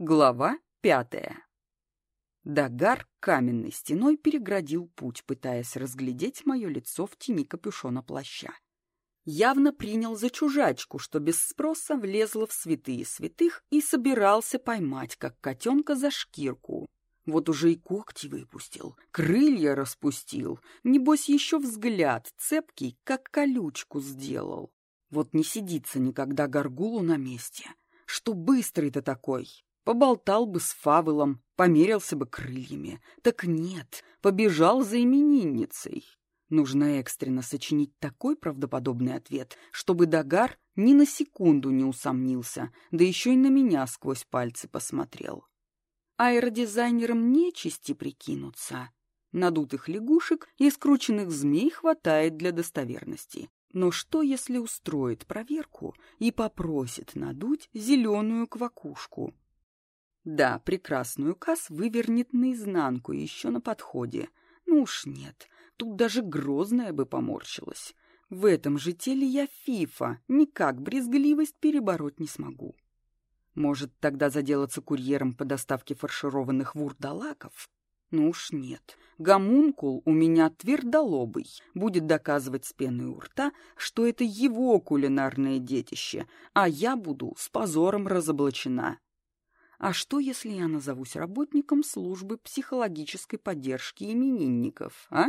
Глава пятая. Дагар каменной стеной переградил путь, пытаясь разглядеть мое лицо в тени капюшона плаща. Явно принял за чужачку, что без спроса влезла в святые святых и собирался поймать, как котенка за шкирку. Вот уже и когти выпустил, крылья распустил, небось еще взгляд цепкий, как колючку сделал. Вот не сидится никогда горгулу на месте. Что быстрый-то такой! Поболтал бы с Фавелом, померился бы крыльями. Так нет, побежал за именинницей. Нужно экстренно сочинить такой правдоподобный ответ, чтобы Дагар ни на секунду не усомнился, да еще и на меня сквозь пальцы посмотрел. Аэродизайнерам нечисти прикинуться. Надутых лягушек и скрученных змей хватает для достоверности. Но что, если устроит проверку и попросит надуть зеленую квакушку? Да, прекрасную касс вывернет наизнанку еще на подходе. Ну уж нет, тут даже грозная бы поморщилась. В этом же теле я фифа, никак брезгливость перебороть не смогу. Может, тогда заделаться курьером по доставке фаршированных вурдалаков? Ну уж нет. Гомункул у меня твердолобый, будет доказывать с пеной у рта, что это его кулинарное детище, а я буду с позором разоблачена. А что, если я назовусь работником службы психологической поддержки именинников, а?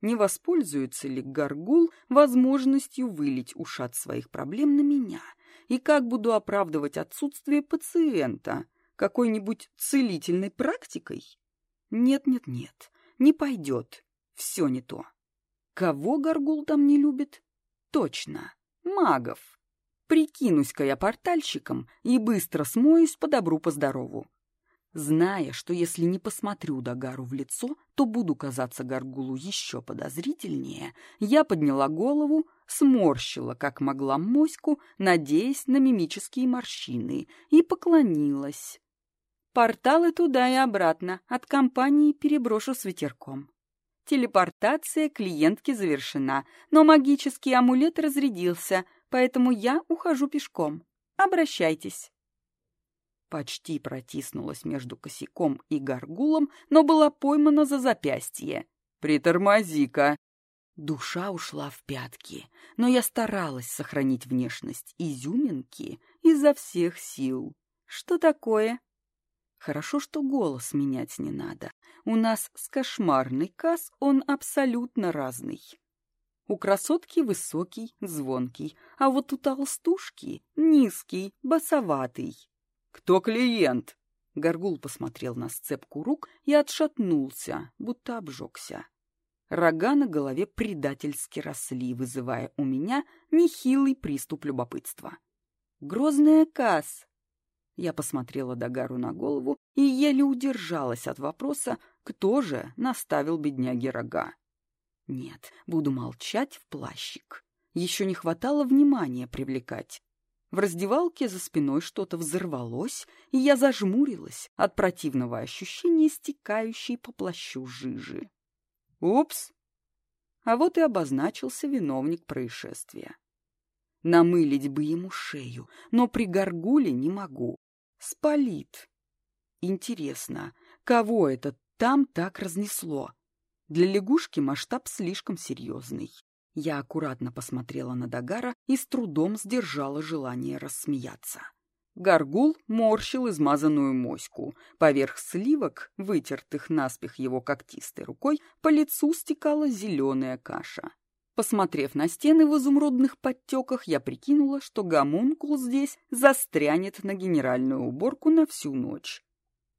Не воспользуется ли Гаргул возможностью вылить ушат своих проблем на меня? И как буду оправдывать отсутствие пациента? Какой-нибудь целительной практикой? Нет-нет-нет, не пойдет. Все не то. Кого Гаргул там не любит? Точно, магов. Прикинусь-ка я портальщиком и быстро смоюсь по добру, по здорову. Зная, что если не посмотрю Дагару в лицо, то буду казаться Гаргулу еще подозрительнее, я подняла голову, сморщила, как могла моську, надеясь на мимические морщины, и поклонилась. Порталы туда и обратно, от компании переброшу с ветерком. Телепортация клиентки завершена, но магический амулет разрядился — поэтому я ухожу пешком. Обращайтесь. Почти протиснулась между косяком и горгулом, но была поймана за запястье. «Притормози-ка!» Душа ушла в пятки, но я старалась сохранить внешность изюминки изо всех сил. «Что такое?» Хорошо, что голос менять не надо. У нас с кошмарный касс он абсолютно разный. У красотки высокий, звонкий, а вот у толстушки низкий, басоватый. «Кто клиент?» Горгул посмотрел на сцепку рук и отшатнулся, будто обжегся. Рога на голове предательски росли, вызывая у меня нехилый приступ любопытства. «Грозная Касс!» Я посмотрела Дагару на голову и еле удержалась от вопроса, кто же наставил бедняге рога. Нет, буду молчать в плащик. Еще не хватало внимания привлекать. В раздевалке за спиной что-то взорвалось, и я зажмурилась от противного ощущения стекающей по плащу жижи. Упс! А вот и обозначился виновник происшествия. Намылить бы ему шею, но при горгуле не могу. Спалит. Интересно, кого это там так разнесло? Для лягушки масштаб слишком серьезный. Я аккуратно посмотрела на Дагара и с трудом сдержала желание рассмеяться. Гаргул морщил измазанную моську. Поверх сливок, вытертых наспех его когтистой рукой, по лицу стекала зеленая каша. Посмотрев на стены в изумрудных подтеках, я прикинула, что гомункул здесь застрянет на генеральную уборку на всю ночь.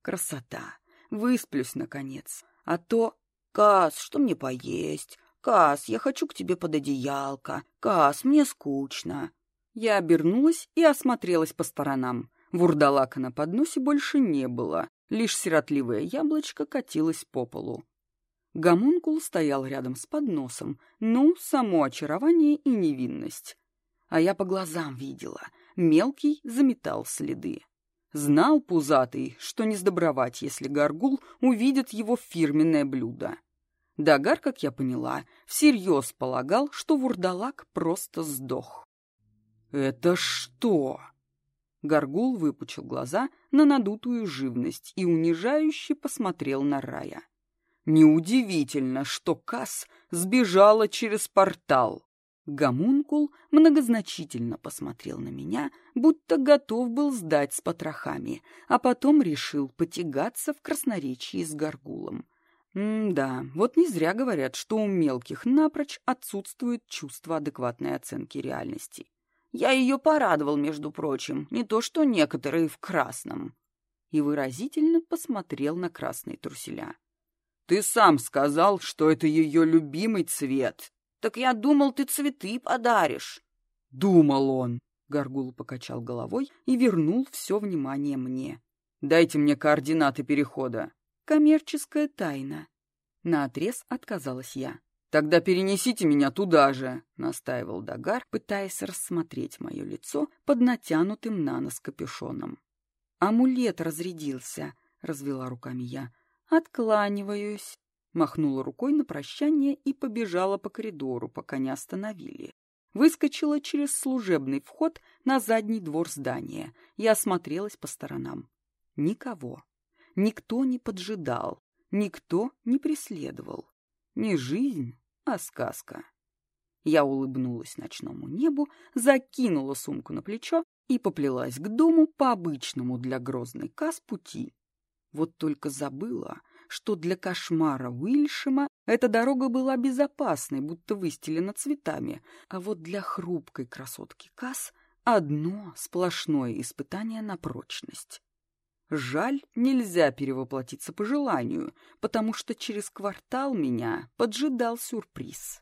Красота! Высплюсь, наконец. А то «Кас, что мне поесть? Кас, я хочу к тебе под одеялко. Кас, мне скучно». Я обернулась и осмотрелась по сторонам. Вурдалака на подносе больше не было, лишь сиротливое яблочко катилось по полу. Гомункул стоял рядом с подносом, ну, само очарование и невинность. А я по глазам видела, мелкий заметал следы. Знал пузатый, что не сдобровать, если горгул увидит его фирменное блюдо. Дагар, как я поняла, всерьез полагал, что вурдалак просто сдох. «Это что?» Горгул выпучил глаза, на надутую живность и унижающе посмотрел на Рая. Неудивительно, что Касс сбежала через портал. Гомункул многозначительно посмотрел на меня, будто готов был сдать с потрохами, а потом решил потягаться в красноречии с горгулом. М-да, вот не зря говорят, что у мелких напрочь отсутствует чувство адекватной оценки реальности. Я ее порадовал, между прочим, не то что некоторые в красном. И выразительно посмотрел на красные труселя. Ты сам сказал, что это ее любимый цвет. Так я думал, ты цветы подаришь. Думал он. Горгул покачал головой и вернул все внимание мне. Дайте мне координаты перехода. Коммерческая тайна. Наотрез отказалась я. «Тогда перенесите меня туда же», — настаивал Дагар, пытаясь рассмотреть мое лицо под натянутым на нос капюшоном. «Амулет разрядился», — развела руками я. «Откланиваюсь», — махнула рукой на прощание и побежала по коридору, пока не остановили. Выскочила через служебный вход на задний двор здания и осмотрелась по сторонам. Никого. Никто не поджидал, никто не преследовал. Не жизнь, а сказка. Я улыбнулась ночному небу, закинула сумку на плечо и поплелась к дому по обычному для грозной кас пути. Вот только забыла, что для кошмара Уильшема эта дорога была безопасной, будто выстелена цветами, а вот для хрупкой красотки Кас одно сплошное испытание на прочность. Жаль, нельзя перевоплотиться по желанию, потому что через квартал меня поджидал сюрприз.